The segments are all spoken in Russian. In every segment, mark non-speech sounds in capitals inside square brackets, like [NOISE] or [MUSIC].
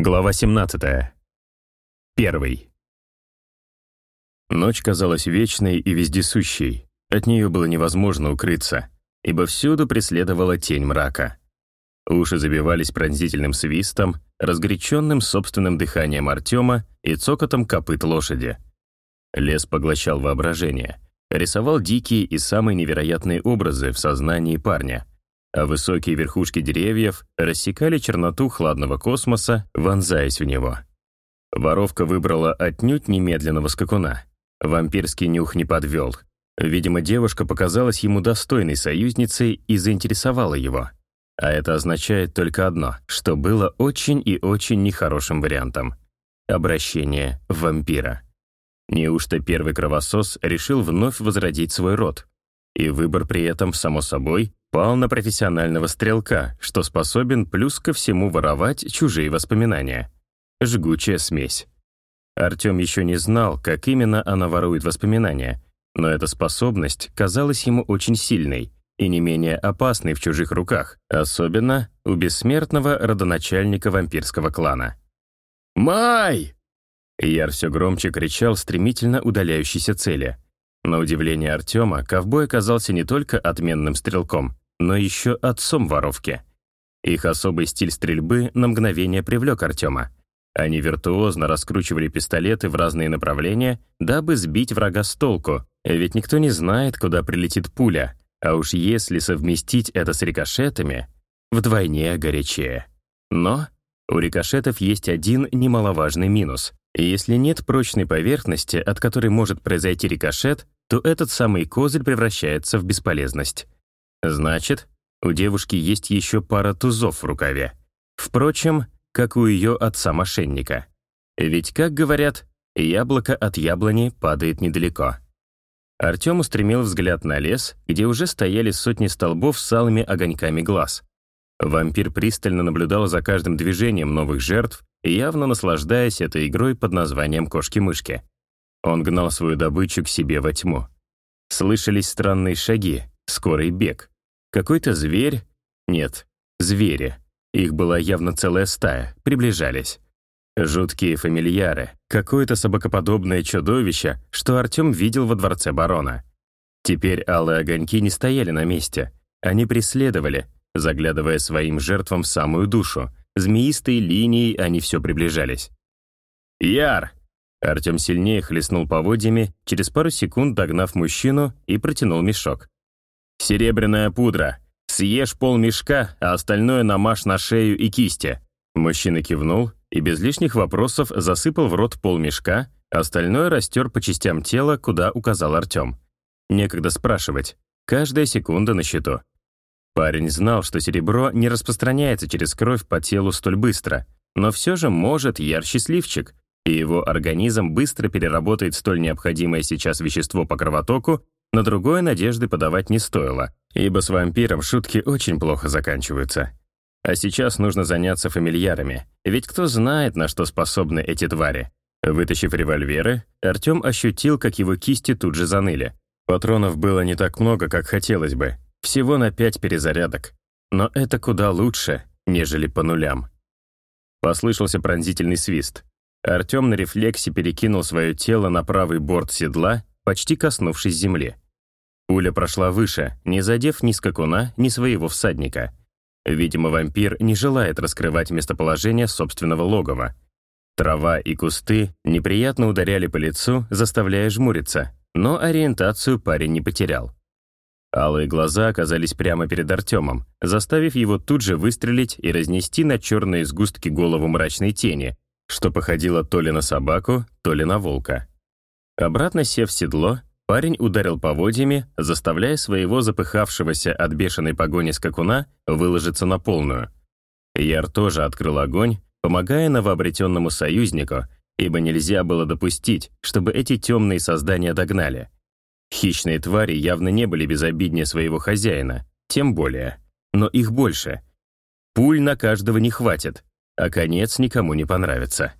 Глава 17. Первый. Ночь казалась вечной и вездесущей. От нее было невозможно укрыться, ибо всюду преследовала тень мрака. Уши забивались пронзительным свистом, разгоряченным собственным дыханием Артема и цокотом копыт лошади. Лес поглощал воображение, рисовал дикие и самые невероятные образы в сознании парня — а высокие верхушки деревьев рассекали черноту хладного космоса, вонзаясь в него. Воровка выбрала отнюдь немедленного скакуна. Вампирский нюх не подвел. Видимо, девушка показалась ему достойной союзницей и заинтересовала его. А это означает только одно, что было очень и очень нехорошим вариантом. Обращение вампира. Неужто первый кровосос решил вновь возродить свой род? И выбор при этом, само собой, пал на профессионального стрелка, что способен плюс ко всему воровать чужие воспоминания. Жгучая смесь. Артем еще не знал, как именно она ворует воспоминания, но эта способность казалась ему очень сильной и не менее опасной в чужих руках, особенно у бессмертного родоначальника вампирского клана. «Май!» Яр все громче кричал стремительно удаляющейся цели — на удивление Артема, ковбой оказался не только отменным стрелком, но еще отцом воровки. Их особый стиль стрельбы на мгновение привлек Артема. Они виртуозно раскручивали пистолеты в разные направления, дабы сбить врага с толку, ведь никто не знает, куда прилетит пуля, а уж если совместить это с рикошетами, вдвойне горячее. Но у рикошетов есть один немаловажный минус. Если нет прочной поверхности, от которой может произойти рикошет, то этот самый козырь превращается в бесполезность. Значит, у девушки есть еще пара тузов в рукаве. Впрочем, как у ее отца-мошенника. Ведь, как говорят, яблоко от яблони падает недалеко. Артем устремил взгляд на лес, где уже стояли сотни столбов с алыми огоньками глаз. Вампир пристально наблюдал за каждым движением новых жертв, явно наслаждаясь этой игрой под названием «Кошки-мышки». Он гнал свою добычу к себе во тьму. Слышались странные шаги, скорый бег. Какой-то зверь... Нет, звери. Их была явно целая стая, приближались. Жуткие фамильяры, какое-то собакоподобное чудовище, что Артем видел во дворце барона. Теперь алые огоньки не стояли на месте. Они преследовали, заглядывая своим жертвам в самую душу. Змеистой линией они все приближались. «Яр!» Артем сильнее хлестнул поводьями, через пару секунд догнав мужчину и протянул мешок. «Серебряная пудра. Съешь пол мешка, а остальное намажь на шею и кисти». Мужчина кивнул и без лишних вопросов засыпал в рот пол мешка, остальное растер по частям тела, куда указал Артем. Некогда спрашивать. Каждая секунда на счету. Парень знал, что серебро не распространяется через кровь по телу столь быстро, но все же может яр счастливчик, и его организм быстро переработает столь необходимое сейчас вещество по кровотоку, на другое надежды подавать не стоило, ибо с вампиром шутки очень плохо заканчиваются. А сейчас нужно заняться фамильярами, ведь кто знает, на что способны эти твари. Вытащив револьверы, Артем ощутил, как его кисти тут же заныли. Патронов было не так много, как хотелось бы. Всего на пять перезарядок. Но это куда лучше, нежели по нулям. Послышался пронзительный свист. Артем на рефлексе перекинул свое тело на правый борт седла, почти коснувшись земли. Пуля прошла выше, не задев ни скакуна, ни своего всадника. Видимо, вампир не желает раскрывать местоположение собственного логова. Трава и кусты неприятно ударяли по лицу, заставляя жмуриться, но ориентацию парень не потерял. Алые глаза оказались прямо перед Артемом, заставив его тут же выстрелить и разнести на черные сгустки голову мрачной тени, что походило то ли на собаку, то ли на волка. Обратно сев в седло, парень ударил поводьями, заставляя своего запыхавшегося от бешеной погони скакуна выложиться на полную. Яр тоже открыл огонь, помогая новообретенному союзнику, ибо нельзя было допустить, чтобы эти темные создания догнали. Хищные твари явно не были безобиднее своего хозяина, тем более. Но их больше. Пуль на каждого не хватит, а конец никому не понравится.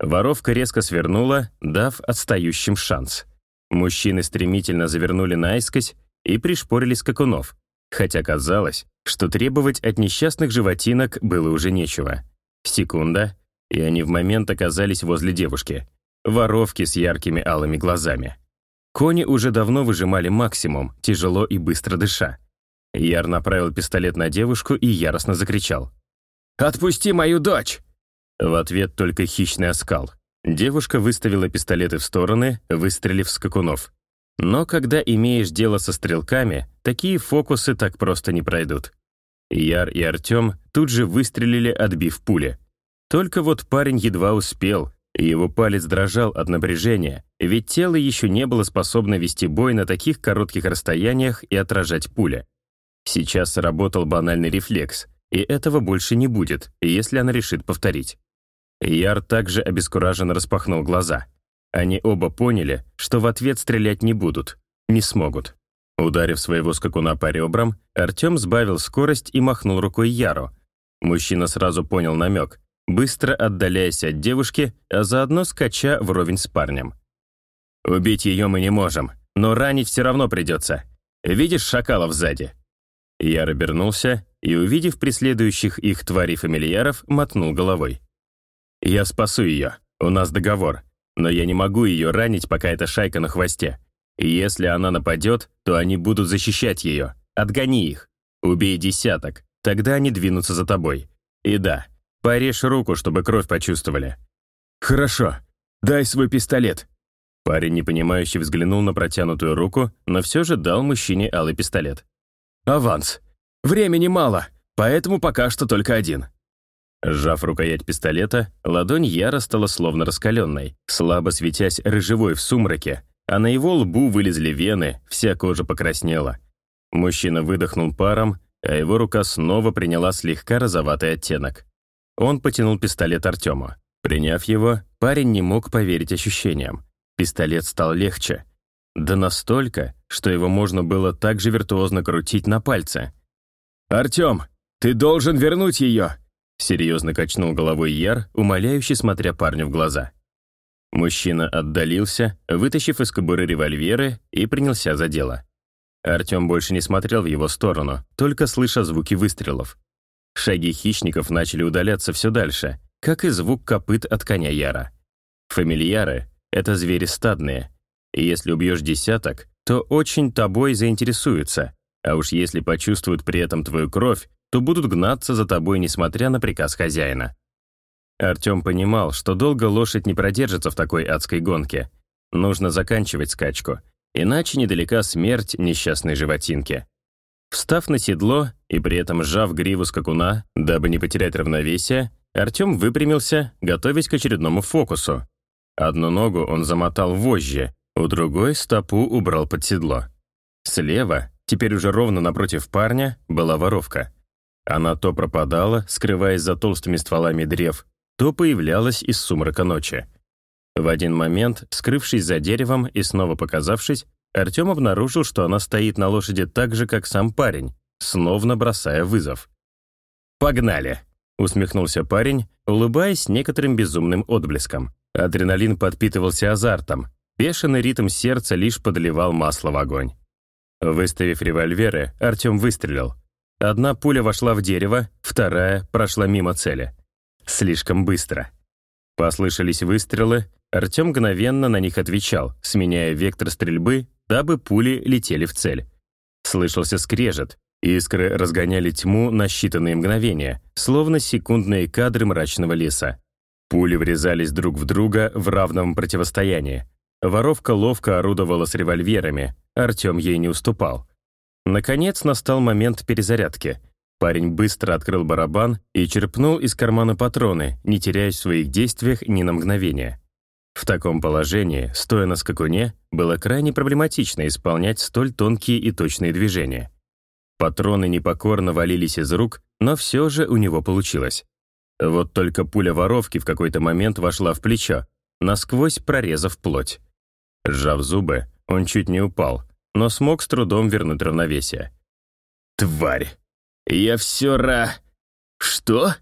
Воровка резко свернула, дав отстающим шанс. Мужчины стремительно завернули наискось и пришпорили скакунов, хотя казалось, что требовать от несчастных животинок было уже нечего. Секунда, и они в момент оказались возле девушки. Воровки с яркими алыми глазами. Кони уже давно выжимали максимум, тяжело и быстро дыша. Яр направил пистолет на девушку и яростно закричал. «Отпусти мою дочь!» В ответ только хищный оскал. Девушка выставила пистолеты в стороны, выстрелив скакунов. Но когда имеешь дело со стрелками, такие фокусы так просто не пройдут. Яр и Артем тут же выстрелили, отбив пули. Только вот парень едва успел, его палец дрожал от напряжения, ведь тело еще не было способно вести бой на таких коротких расстояниях и отражать пули. Сейчас сработал банальный рефлекс, и этого больше не будет, если она решит повторить. Яр также обескураженно распахнул глаза. Они оба поняли, что в ответ стрелять не будут, не смогут. Ударив своего скакуна по ребрам, Артем сбавил скорость и махнул рукой Яру. Мужчина сразу понял намек, быстро отдаляясь от девушки, а заодно скача вровень с парнем. «Убить ее мы не можем, но ранить все равно придется. Видишь шакалов сзади?» Яр обернулся и, увидев преследующих их тварей-фамильяров, мотнул головой. «Я спасу ее, у нас договор, но я не могу ее ранить, пока эта шайка на хвосте. Если она нападет, то они будут защищать ее. Отгони их. Убей десяток, тогда они двинутся за тобой. И да, порежь руку, чтобы кровь почувствовали». «Хорошо, дай свой пистолет». Парень, непонимающе взглянул на протянутую руку, но все же дал мужчине алый пистолет. «Аванс. Времени мало, поэтому пока что только один». Сжав рукоять пистолета, ладонь Яра стала словно раскаленной, слабо светясь рыжевой в сумраке, а на его лбу вылезли вены, вся кожа покраснела. Мужчина выдохнул паром, а его рука снова приняла слегка розоватый оттенок. Он потянул пистолет Артему. Приняв его, парень не мог поверить ощущениям. Пистолет стал легче. Да настолько, что его можно было так же виртуозно крутить на пальце. «Артем, ты должен вернуть ее!» Серьезно качнул головой Яр, умоляюще смотря парню в глаза. Мужчина отдалился, вытащив из кобуры револьверы, и принялся за дело. Артем больше не смотрел в его сторону, только слыша звуки выстрелов. Шаги хищников начали удаляться все дальше, как и звук копыт от коня Яра. Фамильяры — это звери стадные, и если убьешь десяток, то очень тобой заинтересуются, а уж если почувствуют при этом твою кровь, то будут гнаться за тобой, несмотря на приказ хозяина. Артем понимал, что долго лошадь не продержится в такой адской гонке. Нужно заканчивать скачку, иначе недалека смерть несчастной животинки. Встав на седло и при этом сжав гриву скакуна, дабы не потерять равновесие, Артем выпрямился, готовясь к очередному фокусу. Одну ногу он замотал вожжи, у другой стопу убрал под седло. Слева, теперь уже ровно напротив парня, была воровка. Она то пропадала, скрываясь за толстыми стволами древ, то появлялась из сумрака ночи. В один момент, скрывшись за деревом и снова показавшись, Артем обнаружил, что она стоит на лошади так же, как сам парень, снова бросая вызов. «Погнали!» — усмехнулся парень, улыбаясь некоторым безумным отблеском. Адреналин подпитывался азартом, бешеный ритм сердца лишь подливал масло в огонь. Выставив револьверы, Артем выстрелил. Одна пуля вошла в дерево, вторая прошла мимо цели. Слишком быстро. Послышались выстрелы, Артем мгновенно на них отвечал, сменяя вектор стрельбы, дабы пули летели в цель. Слышался скрежет, искры разгоняли тьму на считанные мгновения, словно секундные кадры мрачного леса. Пули врезались друг в друга в равном противостоянии. Воровка ловко орудовала с револьверами, Артем ей не уступал. Наконец настал момент перезарядки. Парень быстро открыл барабан и черпнул из кармана патроны, не теряя в своих действиях ни на мгновение. В таком положении, стоя на скакуне, было крайне проблематично исполнять столь тонкие и точные движения. Патроны непокорно валились из рук, но все же у него получилось. Вот только пуля воровки в какой-то момент вошла в плечо, насквозь прорезав плоть. Сжав зубы, он чуть не упал, но смог с трудом вернуть равновесие. «Тварь! Я все ра...» «Что?»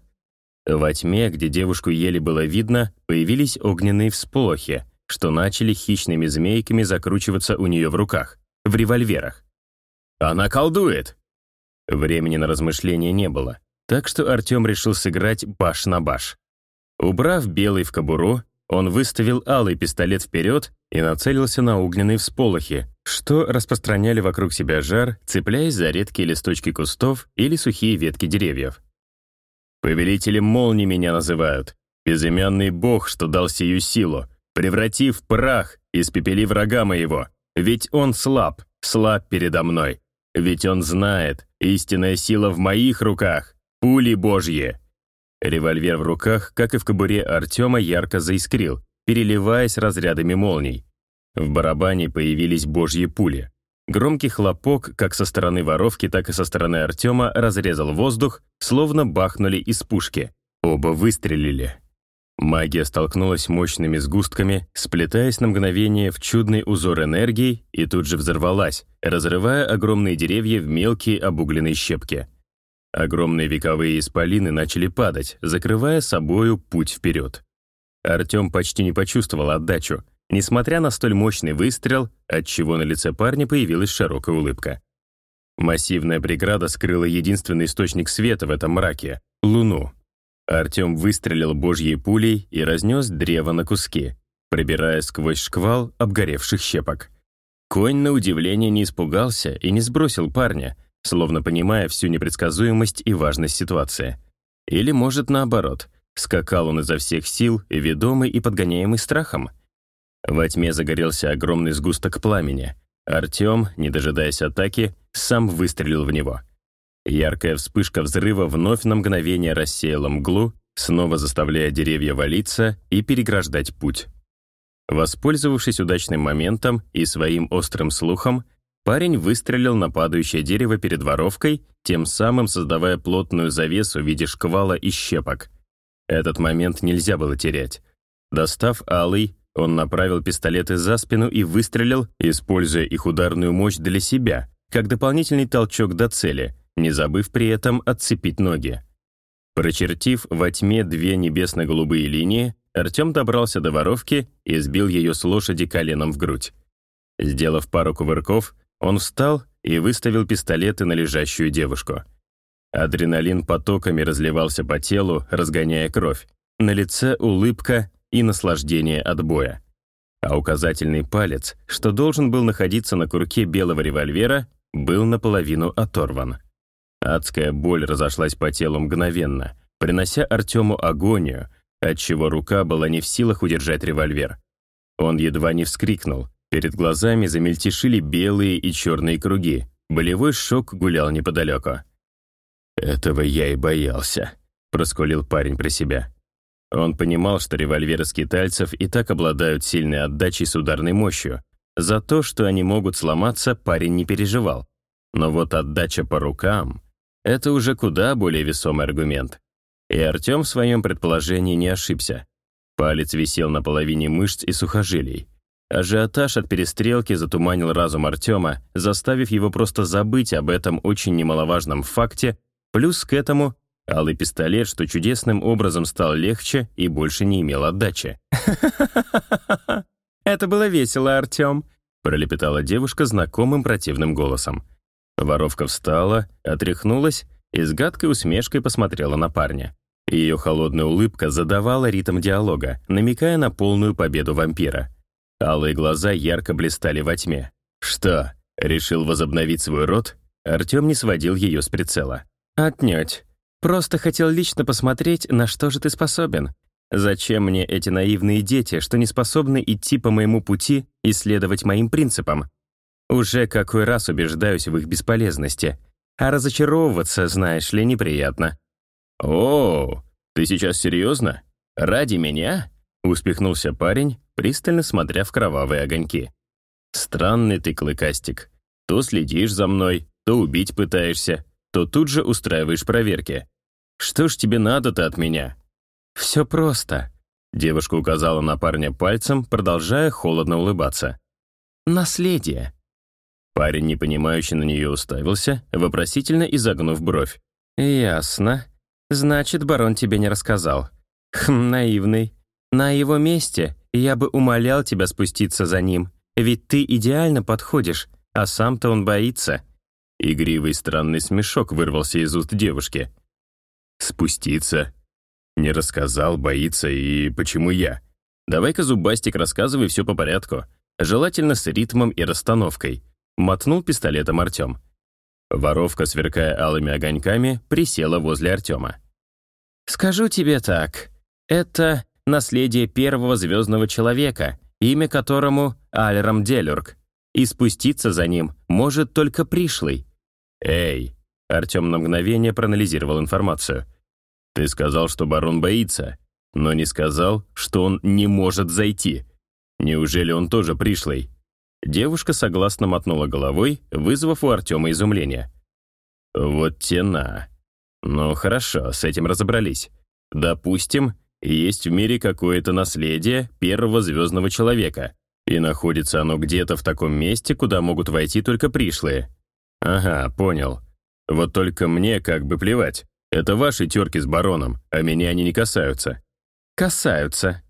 Во тьме, где девушку еле было видно, появились огненные всполохи, что начали хищными змейками закручиваться у нее в руках, в револьверах. «Она колдует!» Времени на размышления не было, так что Артем решил сыграть баш на баш. Убрав белый в кобуру, он выставил алый пистолет вперед и нацелился на огненные всполохи, что распространяли вокруг себя жар, цепляясь за редкие листочки кустов или сухие ветки деревьев. «Повелителем молний меня называют, безымянный бог, что дал сию силу, превратив в прах, испепели врага моего, ведь он слаб, слаб передо мной, ведь он знает, истинная сила в моих руках, пули божьи». Револьвер в руках, как и в кобуре Артема, ярко заискрил, переливаясь разрядами молний. В барабане появились божьи пули. Громкий хлопок, как со стороны воровки, так и со стороны Артема, разрезал воздух, словно бахнули из пушки. Оба выстрелили. Магия столкнулась мощными сгустками, сплетаясь на мгновение в чудный узор энергии и тут же взорвалась, разрывая огромные деревья в мелкие обугленные щепки. Огромные вековые исполины начали падать, закрывая собою путь вперед. Артем почти не почувствовал отдачу, несмотря на столь мощный выстрел, отчего на лице парня появилась широкая улыбка. Массивная преграда скрыла единственный источник света в этом мраке — Луну. Артем выстрелил божьей пулей и разнес древо на куски, пробирая сквозь шквал обгоревших щепок. Конь, на удивление, не испугался и не сбросил парня — словно понимая всю непредсказуемость и важность ситуации. Или, может, наоборот, скакал он изо всех сил, ведомый и подгоняемый страхом. Во тьме загорелся огромный сгусток пламени. Артем, не дожидаясь атаки, сам выстрелил в него. Яркая вспышка взрыва вновь на мгновение рассеяла мглу, снова заставляя деревья валиться и переграждать путь. Воспользовавшись удачным моментом и своим острым слухом, Парень выстрелил на падающее дерево перед воровкой, тем самым создавая плотную завесу в виде шквала и щепок. Этот момент нельзя было терять. Достав алый, он направил пистолеты за спину и выстрелил, используя их ударную мощь для себя, как дополнительный толчок до цели, не забыв при этом отцепить ноги. Прочертив во тьме две небесно-голубые линии, Артем добрался до воровки и сбил ее с лошади коленом в грудь. Сделав пару кувырков, он встал и выставил пистолеты на лежащую девушку. Адреналин потоками разливался по телу, разгоняя кровь. На лице улыбка и наслаждение от боя. А указательный палец, что должен был находиться на курке белого револьвера, был наполовину оторван. Адская боль разошлась по телу мгновенно, принося Артему агонию, отчего рука была не в силах удержать револьвер. Он едва не вскрикнул, Перед глазами замельтешили белые и черные круги. Болевой шок гулял неподалеку. «Этого я и боялся», — просколил парень про себя. Он понимал, что револьверы скитальцев и так обладают сильной отдачей с ударной мощью. За то, что они могут сломаться, парень не переживал. Но вот отдача по рукам — это уже куда более весомый аргумент. И Артем в своем предположении не ошибся. Палец висел на половине мышц и сухожилий. Ажиотаж от перестрелки затуманил разум Артема, заставив его просто забыть об этом очень немаловажном факте, плюс к этому алый пистолет, что чудесным образом стал легче и больше не имел отдачи. [LAUGHS] «Это было весело, Артем», — пролепетала девушка знакомым противным голосом. Воровка встала, отряхнулась и с гадкой усмешкой посмотрела на парня. Ее холодная улыбка задавала ритм диалога, намекая на полную победу вампира — Алые глаза ярко блистали во тьме. «Что, решил возобновить свой род?» Артем не сводил ее с прицела. «Отнюдь. Просто хотел лично посмотреть, на что же ты способен. Зачем мне эти наивные дети, что не способны идти по моему пути и следовать моим принципам? Уже какой раз убеждаюсь в их бесполезности. А разочаровываться, знаешь ли, неприятно». «О, ты сейчас серьезно? Ради меня?» — успехнулся парень, пристально смотря в кровавые огоньки. «Странный ты, Клыкастик. То следишь за мной, то убить пытаешься, то тут же устраиваешь проверки. Что ж тебе надо-то от меня?» «Все просто», — девушка указала на парня пальцем, продолжая холодно улыбаться. «Наследие». Парень, непонимающе на нее уставился, вопросительно изогнув бровь. «Ясно. Значит, барон тебе не рассказал. Хм, наивный. На его месте я бы умолял тебя спуститься за ним, ведь ты идеально подходишь, а сам-то он боится». Игривый странный смешок вырвался из уст девушки. «Спуститься? Не рассказал, боится, и почему я? Давай-ка, Зубастик, рассказывай все по порядку. Желательно с ритмом и расстановкой. Мотнул пистолетом Артем. Воровка, сверкая алыми огоньками, присела возле Артема. «Скажу тебе так. Это наследие первого звездного человека, имя которому Альрам Делюрк. И спуститься за ним может только пришлый». «Эй!» Артем на мгновение проанализировал информацию. «Ты сказал, что барон боится, но не сказал, что он не может зайти. Неужели он тоже пришлый?» Девушка согласно мотнула головой, вызвав у Артема изумление. «Вот тена. Ну хорошо, с этим разобрались. Допустим, есть в мире какое-то наследие первого звездного человека, и находится оно где-то в таком месте, куда могут войти только пришлые. Ага, понял. Вот только мне как бы плевать. Это ваши терки с бароном, а меня они не касаются. Касаются.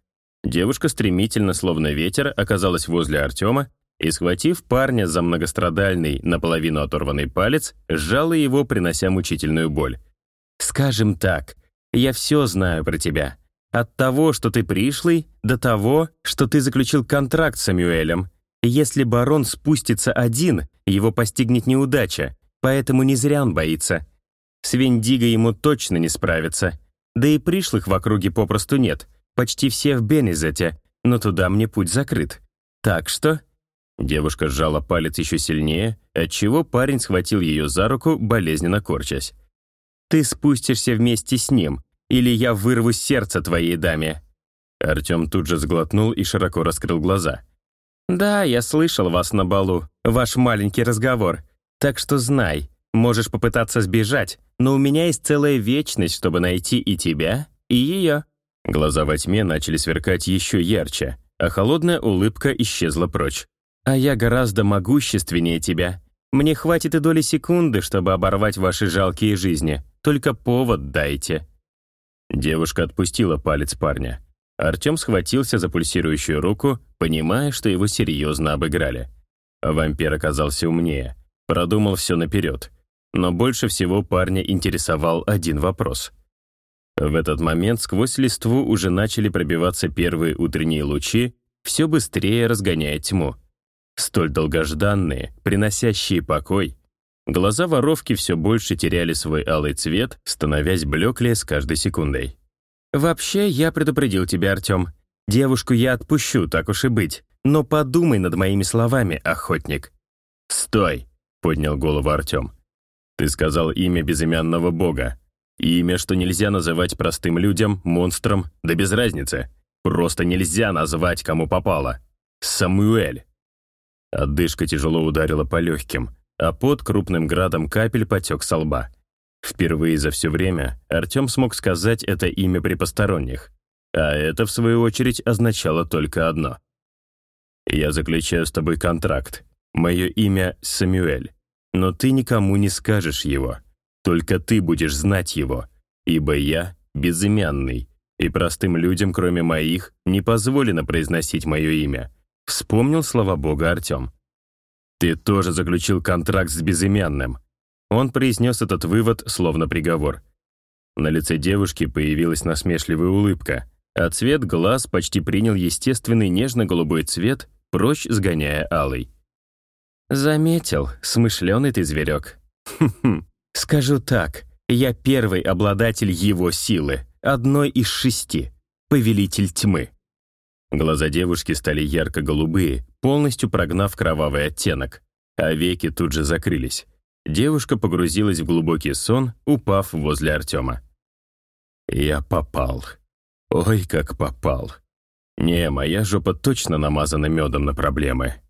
Девушка стремительно, словно ветер, оказалась возле Артема и, схватив парня за многострадальный, наполовину оторванный палец, сжала его, принося мучительную боль. «Скажем так, я все знаю про тебя. От того, что ты пришлый, до того, что ты заключил контракт с Самюэлем. Если барон спустится один, его постигнет неудача, поэтому не зря он боится. С Вендиго ему точно не справится. Да и пришлых в округе попросту нет. Почти все в Бенезете, но туда мне путь закрыт. Так что...» Девушка сжала палец еще сильнее, отчего парень схватил ее за руку, болезненно корчась. «Ты спустишься вместе с ним, или я вырву сердце твоей даме». Артем тут же сглотнул и широко раскрыл глаза. «Да, я слышал вас на балу, ваш маленький разговор. Так что знай, можешь попытаться сбежать, но у меня есть целая вечность, чтобы найти и тебя, и ее». Глаза во тьме начали сверкать еще ярче, а холодная улыбка исчезла прочь. «А я гораздо могущественнее тебя. Мне хватит и доли секунды, чтобы оборвать ваши жалкие жизни. Только повод дайте». Девушка отпустила палец парня. Артем схватился за пульсирующую руку, понимая, что его серьезно обыграли. Вампир оказался умнее, продумал все наперед. Но больше всего парня интересовал один вопрос. В этот момент сквозь листву уже начали пробиваться первые утренние лучи, все быстрее разгоняя тьму. Столь долгожданные, приносящие покой, Глаза воровки все больше теряли свой алый цвет, становясь блеклее с каждой секундой. «Вообще, я предупредил тебя, Артем. Девушку я отпущу, так уж и быть. Но подумай над моими словами, охотник». «Стой!» — поднял голову Артем. «Ты сказал имя безымянного бога. Имя, что нельзя называть простым людям, монстром, да без разницы. Просто нельзя назвать, кому попало. Самуэль». Отдышка тяжело ударила по легким — а под крупным градом капель потек со лба. Впервые за все время Артем смог сказать это имя при посторонних, а это, в свою очередь, означало только одно. «Я заключаю с тобой контракт. Мое имя Самюэль, но ты никому не скажешь его. Только ты будешь знать его, ибо я безымянный, и простым людям, кроме моих, не позволено произносить мое имя», вспомнил слова Бога Артем. «Ты тоже заключил контракт с безымянным». Он произнес этот вывод, словно приговор. На лице девушки появилась насмешливая улыбка, а цвет глаз почти принял естественный нежно-голубой цвет, прочь сгоняя алый. «Заметил, смышленый ты зверек. Хм-хм, скажу так, я первый обладатель его силы, одной из шести, повелитель тьмы». Глаза девушки стали ярко-голубые, полностью прогнав кровавый оттенок, а веки тут же закрылись. Девушка погрузилась в глубокий сон, упав возле Артема. «Я попал. Ой, как попал. Не, моя жопа точно намазана медом на проблемы.